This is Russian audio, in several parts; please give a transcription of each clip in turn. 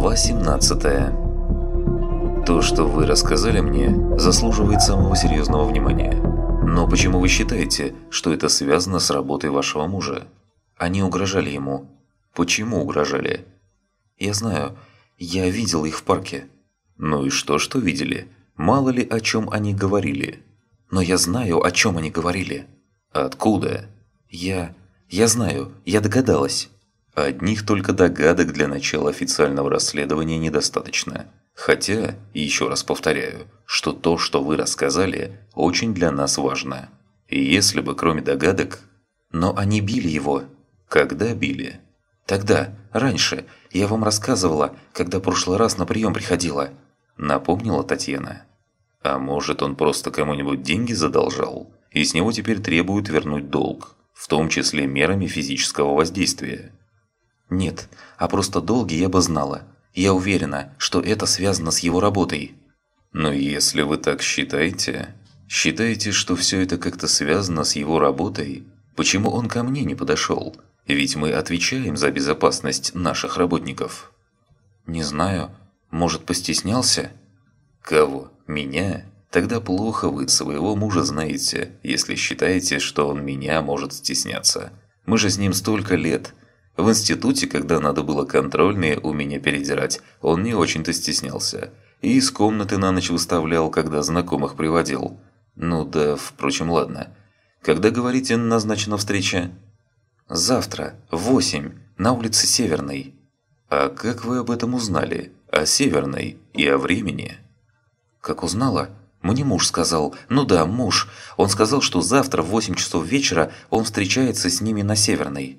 Глава 17 То, что вы рассказали мне, заслуживает самого серьезного внимания. Но почему вы считаете, что это связано с работой вашего мужа? Они угрожали ему. Почему угрожали? Я знаю, я видел их в парке. Ну и что, что видели? Мало ли о чем они говорили. Но я знаю, о чем они говорили. Откуда? Я... я знаю, я догадалась. Одних только догадок для начала официального расследования недостаточно. Хотя, еще раз повторяю, что то, что вы рассказали, очень для нас важно. И если бы кроме догадок... Но они били его. Когда били? Тогда, раньше, я вам рассказывала, когда прошлый раз на прием приходила. Напомнила Татьяна. А может, он просто кому-нибудь деньги задолжал, и с него теперь требуют вернуть долг, в том числе мерами физического воздействия. Нет, а просто долги я бы знала. Я уверена, что это связано с его работой. Но если вы так считаете, считаете, что все это как-то связано с его работой, почему он ко мне не подошел? Ведь мы отвечаем за безопасность наших работников. Не знаю, может постеснялся? Кого? Меня? Тогда плохо вы своего мужа знаете, если считаете, что он меня может стесняться. Мы же с ним столько лет – в институте, когда надо было контрольные у меня передирать, он не очень-то стеснялся. И из комнаты на ночь выставлял, когда знакомых приводил. Ну да, впрочем, ладно. Когда, говорите, назначена встреча? Завтра, в восемь, на улице Северной. А как вы об этом узнали? О Северной и о времени? Как узнала? Мне муж сказал. Ну да, муж. Он сказал, что завтра в 8 часов вечера он встречается с ними на Северной.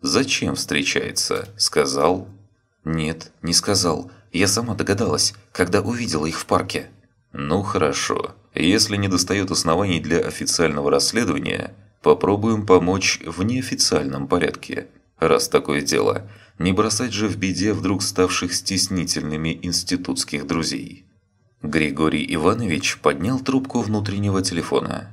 «Зачем встречается?» – сказал. «Нет, не сказал. Я сама догадалась, когда увидела их в парке». «Ну хорошо. Если не достает оснований для официального расследования, попробуем помочь в неофициальном порядке. Раз такое дело, не бросать же в беде вдруг ставших стеснительными институтских друзей». Григорий Иванович поднял трубку внутреннего телефона.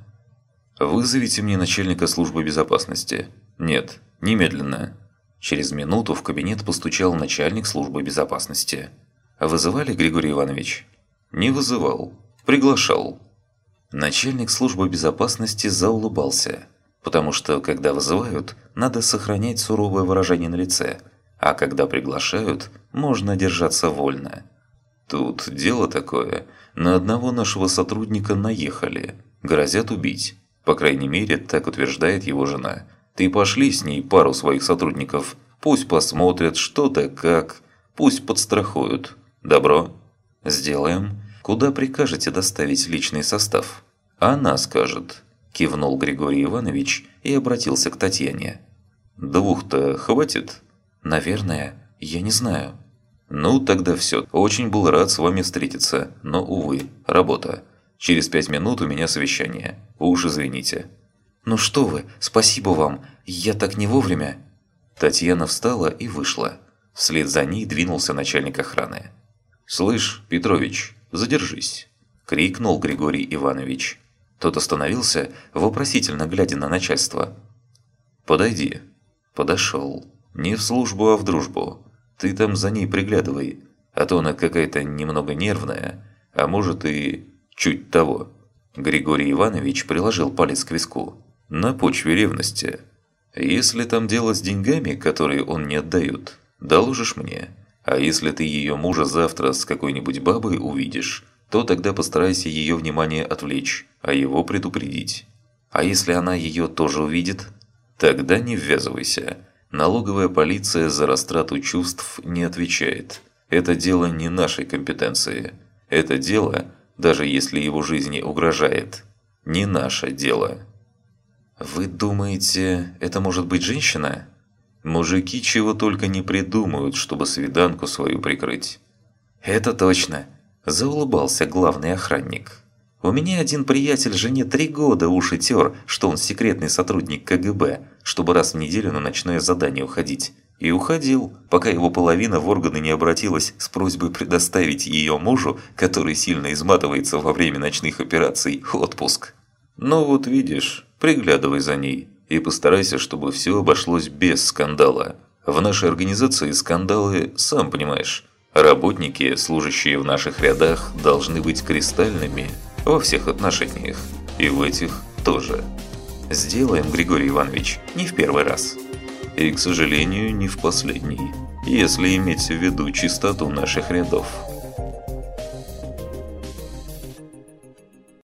«Вызовите мне начальника службы безопасности». «Нет, немедленно». Через минуту в кабинет постучал начальник службы безопасности. «Вызывали, Григорий Иванович?» «Не вызывал. Приглашал». Начальник службы безопасности заулыбался, потому что, когда вызывают, надо сохранять суровое выражение на лице, а когда приглашают, можно держаться вольно. Тут дело такое. На одного нашего сотрудника наехали. Грозят убить. По крайней мере, так утверждает его жена. Ты пошли с ней пару своих сотрудников. Пусть посмотрят, что да как. Пусть подстрахуют. Добро? Сделаем. Куда прикажете доставить личный состав? Она скажет. Кивнул Григорий Иванович и обратился к Татьяне. Двух-то хватит? Наверное. Я не знаю. Ну, тогда все. Очень был рад с вами встретиться, но, увы, работа. Через пять минут у меня совещание. Уж извините. «Ну что вы, спасибо вам, я так не вовремя». Татьяна встала и вышла. Вслед за ней двинулся начальник охраны. «Слышь, Петрович, задержись!» – крикнул Григорий Иванович. Тот остановился, вопросительно глядя на начальство. «Подойди». Подошел. «Не в службу, а в дружбу. Ты там за ней приглядывай, а то она какая-то немного нервная, а может и чуть того». Григорий Иванович приложил палец к виску на почве ревности. Если там дело с деньгами, которые он не отдает, доложишь мне. А если ты ее мужа завтра с какой-нибудь бабой увидишь, то тогда постарайся ее внимание отвлечь, а его предупредить. А если она ее тоже увидит? Тогда не ввязывайся. Налоговая полиция за растрату чувств не отвечает. Это дело не нашей компетенции. Это дело, даже если его жизни угрожает, не наше дело. «Вы думаете, это может быть женщина?» «Мужики чего только не придумают, чтобы свиданку свою прикрыть». «Это точно!» – заулыбался главный охранник. «У меня один приятель жене три года уши тер, что он секретный сотрудник КГБ, чтобы раз в неделю на ночное задание уходить. И уходил, пока его половина в органы не обратилась с просьбой предоставить ее мужу, который сильно изматывается во время ночных операций, отпуск. Ну вот видишь, Приглядывай за ней и постарайся, чтобы все обошлось без скандала. В нашей организации скандалы, сам понимаешь, Работники, служащие в наших рядах, должны быть кристальными во всех отношениях. И в этих тоже. Сделаем, Григорий Иванович, не в первый раз. И, к сожалению, не в последний, если иметь в виду чистоту наших рядов.